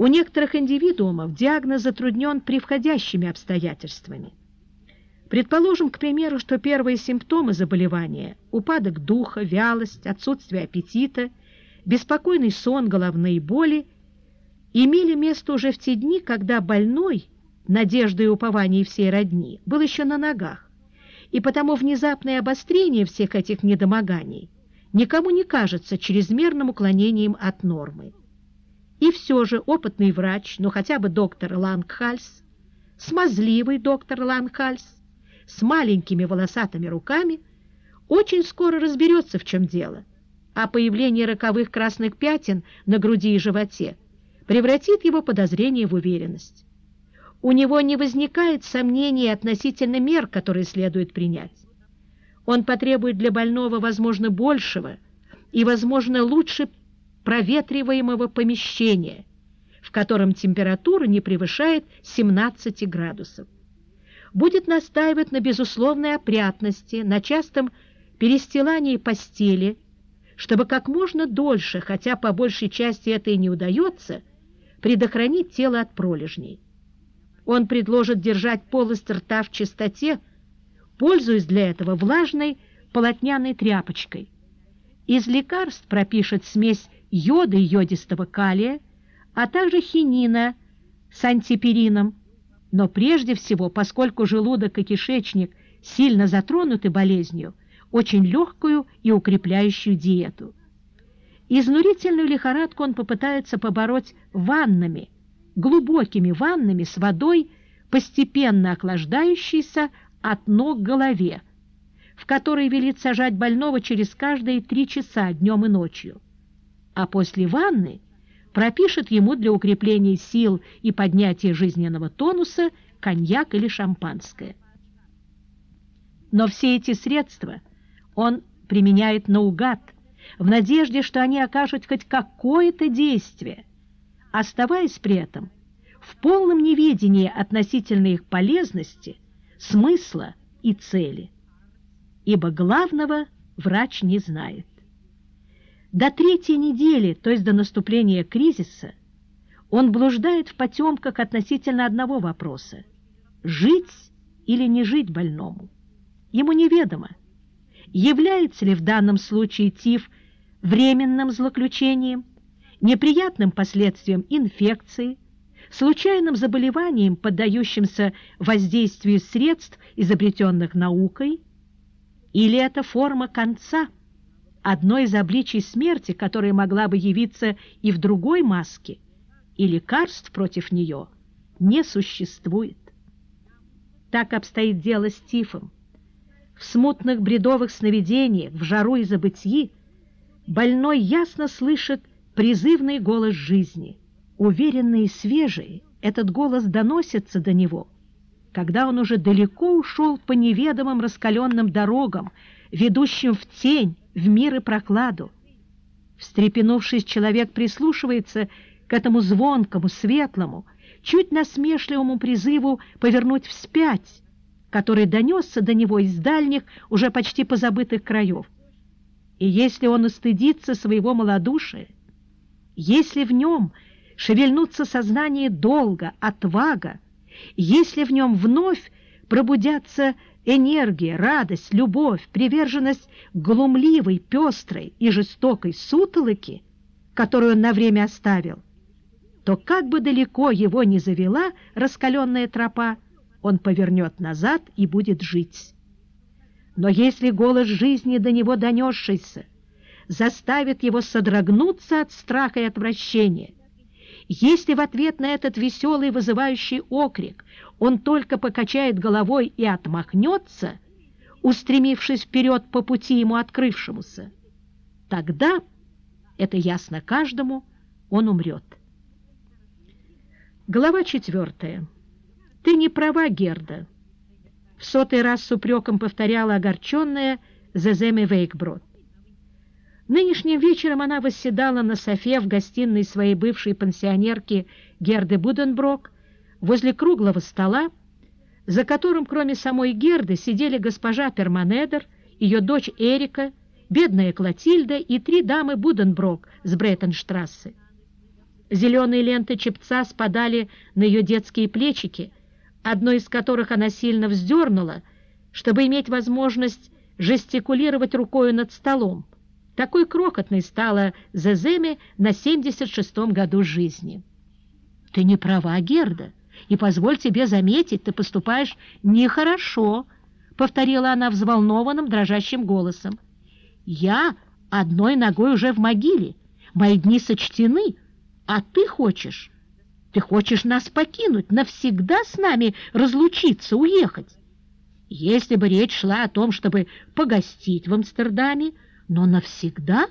У некоторых индивидуумов диагноз затруднен превходящими обстоятельствами. Предположим, к примеру, что первые симптомы заболевания – упадок духа, вялость, отсутствие аппетита, беспокойный сон, головные боли – имели место уже в те дни, когда больной, надежда и упование всей родни, был еще на ногах, и потому внезапное обострение всех этих недомоганий никому не кажется чрезмерным уклонением от нормы. И все же опытный врач, ну хотя бы доктор Лангхальс, смазливый доктор Лангхальс, с маленькими волосатыми руками, очень скоро разберется, в чем дело, а появление роковых красных пятен на груди и животе превратит его подозрение в уверенность. У него не возникает сомнений относительно мер, которые следует принять. Он потребует для больного, возможно, большего и, возможно, лучше проветриваемого помещения, в котором температура не превышает 17 градусов. Будет настаивать на безусловной опрятности, на частом перестилании постели, чтобы как можно дольше, хотя по большей части это и не удается, предохранить тело от пролежней. Он предложит держать полость рта в чистоте, пользуясь для этого влажной полотняной тряпочкой. Из лекарств пропишет смесь йода и йодистого калия, а также хинина с антиперином. Но прежде всего, поскольку желудок и кишечник сильно затронуты болезнью, очень легкую и укрепляющую диету. Изнурительную лихорадку он попытается побороть ваннами, глубокими ваннами с водой, постепенно охлаждающейся от ног к голове, в которой велит сажать больного через каждые три часа днем и ночью а после ванны пропишет ему для укрепления сил и поднятия жизненного тонуса коньяк или шампанское. Но все эти средства он применяет наугад, в надежде, что они окажут хоть какое-то действие, оставаясь при этом в полном неведении относительно их полезности, смысла и цели. Ибо главного врач не знает. До третьей недели, то есть до наступления кризиса, он блуждает в потемках относительно одного вопроса – жить или не жить больному. Ему неведомо, является ли в данном случае ТИФ временным злоключением, неприятным последствием инфекции, случайным заболеванием, поддающимся воздействию средств, изобретенных наукой, или это форма конца – одно из обличий смерти, которая могла бы явиться и в другой маске, и лекарств против нее не существует. Так обстоит дело с Тифом. В смутных бредовых сновидениях, в жару и забытии больной ясно слышит призывный голос жизни. Уверенный и свежий, этот голос доносится до него, когда он уже далеко ушел по неведомым раскаленным дорогам, ведущим в тень, в мир и прокладу. Встрепенувшись, человек прислушивается к этому звонкому, светлому, чуть насмешливому призыву повернуть вспять, который донесся до него из дальних, уже почти позабытых краев. И если он устыдится своего малодушия, если в нем шевельнутся сознание долга, отвага, если в нем вновь пробудятся энергия, радость, любовь, приверженность глумливой, пестрой и жестокой сутолоки, которую он на время оставил, то как бы далеко его не завела раскаленная тропа, он повернет назад и будет жить. Но если голос жизни до него донесшийся заставит его содрогнуться от страха и отвращения, если в ответ на этот веселый вызывающий окрик он только покачает головой и отмахнется, устремившись вперед по пути ему открывшемуся, тогда, это ясно каждому, он умрет. Глава четвертая. «Ты не права, Герда», — в сотый раз с упреком повторяла огорченная Зеземе Вейкброд. Нынешним вечером она восседала на софе в гостиной своей бывшей пансионерки Герды Буденброк возле круглого стола, за которым, кроме самой Герды, сидели госпожа Перманедер, ее дочь Эрика, бедная Клотильда и три дамы Буденброк с Бреттенштрассе. Зеленые ленты чепца спадали на ее детские плечики, одно из которых она сильно вздернула, чтобы иметь возможность жестикулировать рукою над столом. Такой крохотной стала Зеземе на 76-м году жизни. «Ты не права, Герда, и позволь тебе заметить, ты поступаешь нехорошо», повторила она взволнованным, дрожащим голосом. «Я одной ногой уже в могиле, мои дни сочтены, а ты хочешь, ты хочешь нас покинуть, навсегда с нами разлучиться, уехать. Если бы речь шла о том, чтобы погостить в Амстердаме, но навсегда...»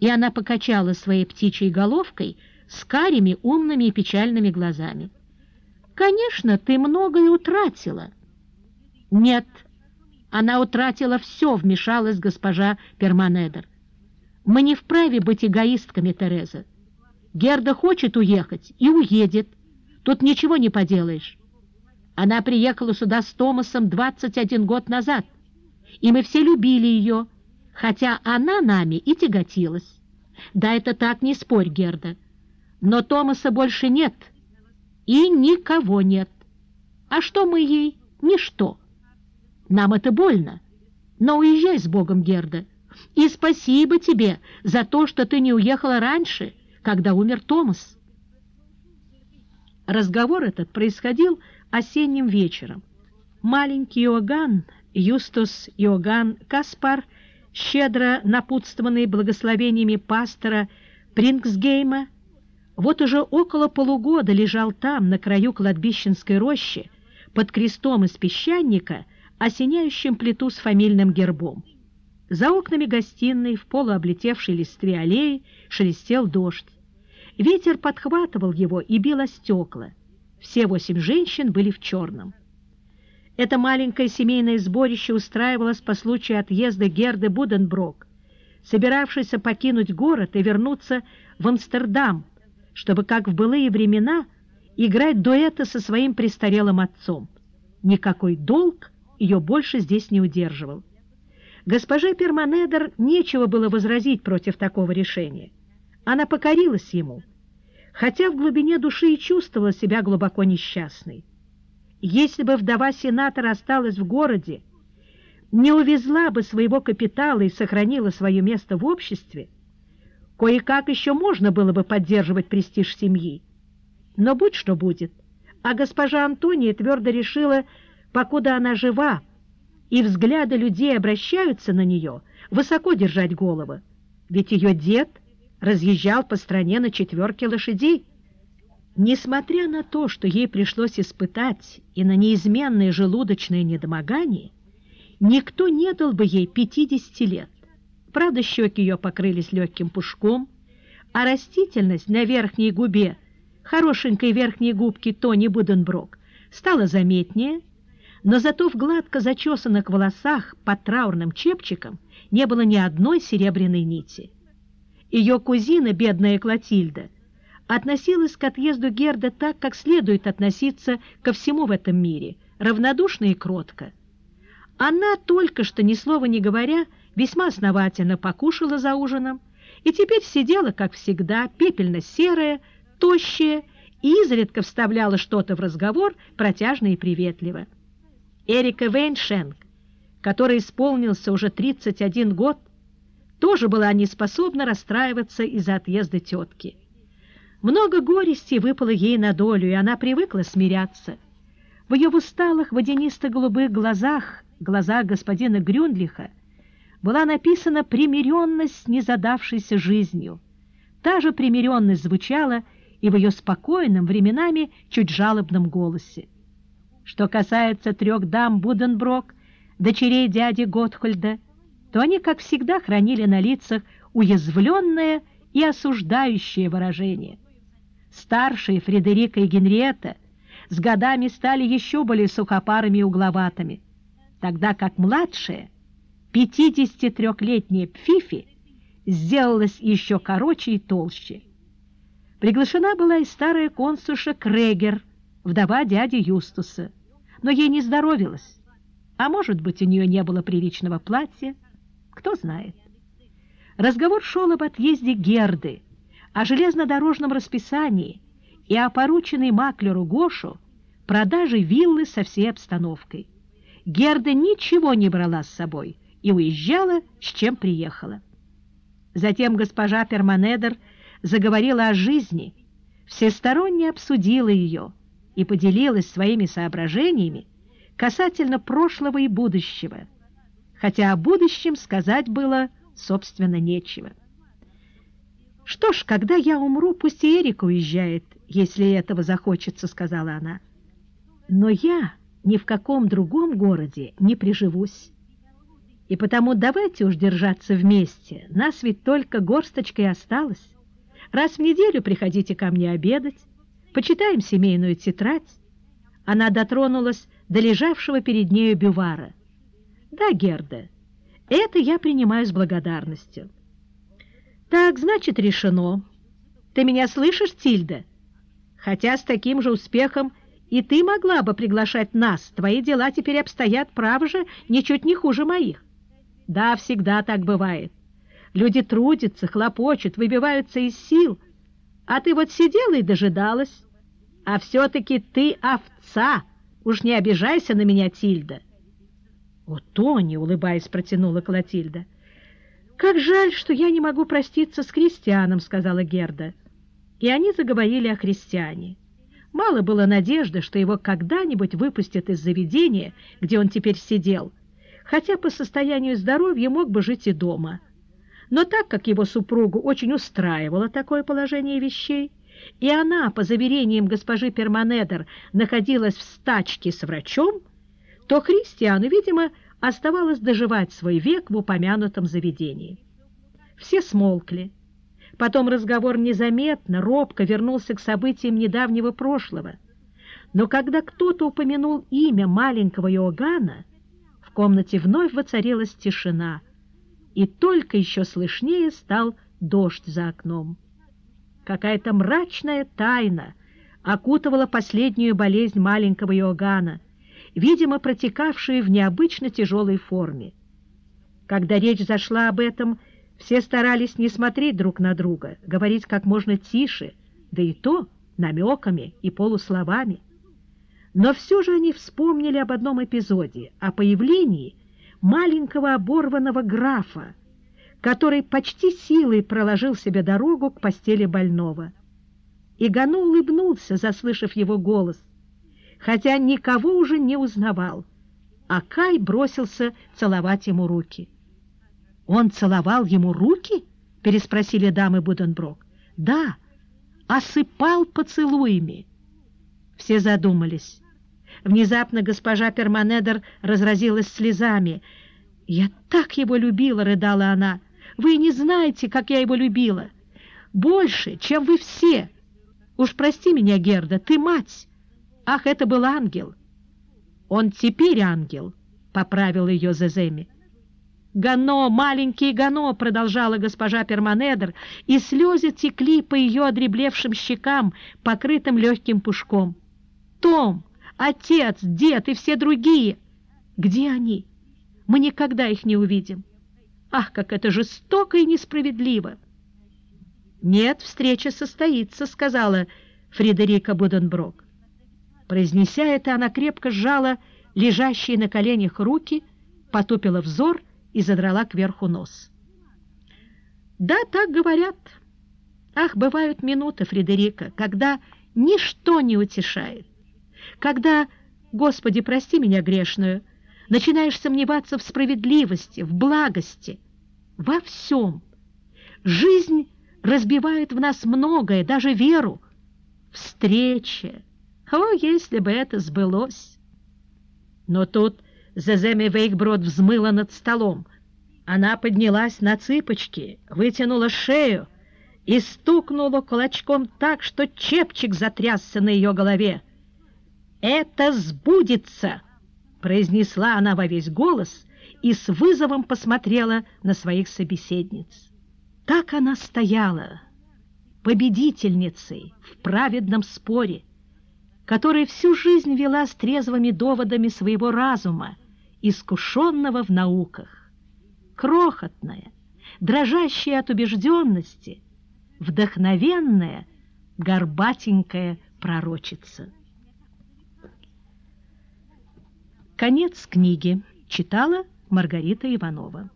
И она покачала своей птичьей головкой с карими, умными и печальными глазами. «Конечно, ты многое утратила». «Нет, она утратила все», — вмешалась госпожа Перманедер. «Мы не вправе быть эгоистками, Тереза. Герда хочет уехать и уедет. Тут ничего не поделаешь. Она приехала сюда с Томасом 21 год назад, и мы все любили ее, хотя она нами и тяготилась. Да, это так, не спорь, Герда. Но Томаса больше нет, и никого нет. А что мы ей? Ничто. Нам это больно. Но уезжай с Богом, Герда. И спасибо тебе за то, что ты не уехала раньше, когда умер Томас. Разговор этот происходил осенним вечером. Маленький Иоганн, Юстус Иоганн Каспар, щедро напутствованный благословениями пастора Прингсгейма, вот уже около полугода лежал там, на краю кладбищенской рощи, под крестом из песчаника, осеняющим плиту с фамильным гербом. За окнами гостиной, в полуоблетевшей листве аллеи, шелестел дождь. Ветер подхватывал его и бил о стекла. Все восемь женщин были в черном. Это маленькое семейное сборище устраивалось по случаю отъезда Герды Буденброк, собиравшейся покинуть город и вернуться в Амстердам, чтобы, как в былые времена, играть дуэты со своим престарелым отцом. Никакой долг ее больше здесь не удерживал. Госпоже Перманедер нечего было возразить против такого решения. Она покорилась ему, хотя в глубине души и чувствовала себя глубоко несчастной. Если бы вдова сенатора осталась в городе, не увезла бы своего капитала и сохранила свое место в обществе, кое-как еще можно было бы поддерживать престиж семьи. Но будь что будет, а госпожа Антония твердо решила, покуда она жива, и взгляды людей обращаются на нее, высоко держать головы, ведь ее дед — разъезжал по стране на четверке лошадей. Несмотря на то, что ей пришлось испытать и на неизменное желудочное недомогание, никто не дал бы ей 50 лет. Правда, щеки ее покрылись легким пушком, а растительность на верхней губе, хорошенькой верхней губки Тони Буденброк, стала заметнее, но зато в гладко зачесанных волосах под траурным чепчиком не было ни одной серебряной нити. Ее кузина, бедная Клотильда, относилась к отъезду Герда так, как следует относиться ко всему в этом мире, равнодушно и кротко. Она только что, ни слова не говоря, весьма основательно покушала за ужином и теперь сидела, как всегда, пепельно-серая, тощая и изредка вставляла что-то в разговор протяжно и приветливо. Эрика Вейншенк, который исполнился уже 31 год, тоже была не способна расстраиваться из-за отъезда тетки. Много горести выпало ей на долю, и она привыкла смиряться. В ее усталых водянисто-голубых глазах, глазах господина Грюндлиха, была написана примиренность с незадавшейся жизнью. Та же примиренность звучала и в ее спокойном, временами чуть жалобном голосе. Что касается трех дам Буденброк, дочерей дяди Готхольда, то они, как всегда, хранили на лицах уязвленное и осуждающее выражение. Старшие Фредерика и Генриетта с годами стали еще более сухопарыми и угловатыми, тогда как младшая, 53-летняя Пфифи, сделалась еще короче и толще. Приглашена была и старая консуша Крегер, вдова дяди Юстуса, но ей не здоровилось, а может быть, у нее не было приличного платья, кто знает. Разговор шел об отъезде Герды, о железнодорожном расписании и о порученной маклеру Гошу продаже виллы со всей обстановкой. Герда ничего не брала с собой и уезжала, с чем приехала. Затем госпожа Перманедер заговорила о жизни, всесторонне обсудила ее и поделилась своими соображениями касательно прошлого и будущего, хотя о будущем сказать было, собственно, нечего. «Что ж, когда я умру, пусть и Эрика уезжает, если этого захочется», — сказала она. «Но я ни в каком другом городе не приживусь. И потому давайте уж держаться вместе, нас ведь только горсточка и осталось. Раз в неделю приходите ко мне обедать, почитаем семейную тетрадь». Она дотронулась до лежавшего перед нею бювара. «Да, Герда, это я принимаю с благодарностью». «Так, значит, решено. Ты меня слышишь, Тильда? Хотя с таким же успехом и ты могла бы приглашать нас. Твои дела теперь обстоят, право же, ничуть не хуже моих. Да, всегда так бывает. Люди трудятся, хлопочут, выбиваются из сил. А ты вот сидела и дожидалась. А все-таки ты овца. Уж не обижайся на меня, Тильда. — О, Тони, — улыбаясь, протянула Клотильда. «Как жаль, что я не могу проститься с Кристианом», — сказала Герда. И они заговорили о христиане. Мало было надежды, что его когда-нибудь выпустят из заведения, где он теперь сидел, хотя по состоянию здоровья мог бы жить и дома. Но так как его супругу очень устраивало такое положение вещей, и она, по заверениям госпожи Перманедер, находилась в стачке с врачом, то Христиану, видимо, оставалось доживать свой век в упомянутом заведении. Все смолкли. Потом разговор незаметно, робко вернулся к событиям недавнего прошлого. Но когда кто-то упомянул имя маленького Иоганна, в комнате вновь воцарилась тишина, и только еще слышнее стал дождь за окном. Какая-то мрачная тайна окутывала последнюю болезнь маленького Иоганна, видимо, протекавшие в необычно тяжелой форме. Когда речь зашла об этом, все старались не смотреть друг на друга, говорить как можно тише, да и то намеками и полусловами. Но все же они вспомнили об одном эпизоде, о появлении маленького оборванного графа, который почти силой проложил себе дорогу к постели больного. И Гану улыбнулся, заслышав его голос, хотя никого уже не узнавал, а Кай бросился целовать ему руки. «Он целовал ему руки?» — переспросили дамы Буденброк. «Да, осыпал поцелуями». Все задумались. Внезапно госпожа Перманедер разразилась слезами. «Я так его любила!» — рыдала она. «Вы не знаете, как я его любила! Больше, чем вы все! Уж прости меня, Герда, ты мать!» Ах, это был ангел! Он теперь ангел, поправил ее Зеземи. «Гано, маленький Гано!» — продолжала госпожа Перманедер, и слезы текли по ее одреблевшим щекам, покрытым легким пушком. «Том, отец, дед и все другие! Где они? Мы никогда их не увидим. Ах, как это жестоко и несправедливо!» «Нет, встреча состоится», — сказала Фредерика Буденброк. Произнеся это, она крепко сжала лежащие на коленях руки, потупила взор и задрала кверху нос. «Да, так говорят. Ах, бывают минуты, Фредерика, когда ничто не утешает, когда, Господи, прости меня грешную, начинаешь сомневаться в справедливости, в благости, во всем. Жизнь разбивает в нас многое, даже веру, встречи, о, если бы это сбылось! Но тут Зеземи Вейкброд взмыла над столом. Она поднялась на цыпочки, вытянула шею и стукнула кулачком так, что чепчик затрясся на ее голове. «Это сбудется!» — произнесла она во весь голос и с вызовом посмотрела на своих собеседниц. Так она стояла, победительницей в праведном споре, которая всю жизнь вела с трезвыми доводами своего разума, искушенного в науках. Крохотная, дрожащая от убежденности, вдохновенная, горбатенькая пророчица. Конец книги. Читала Маргарита Иванова.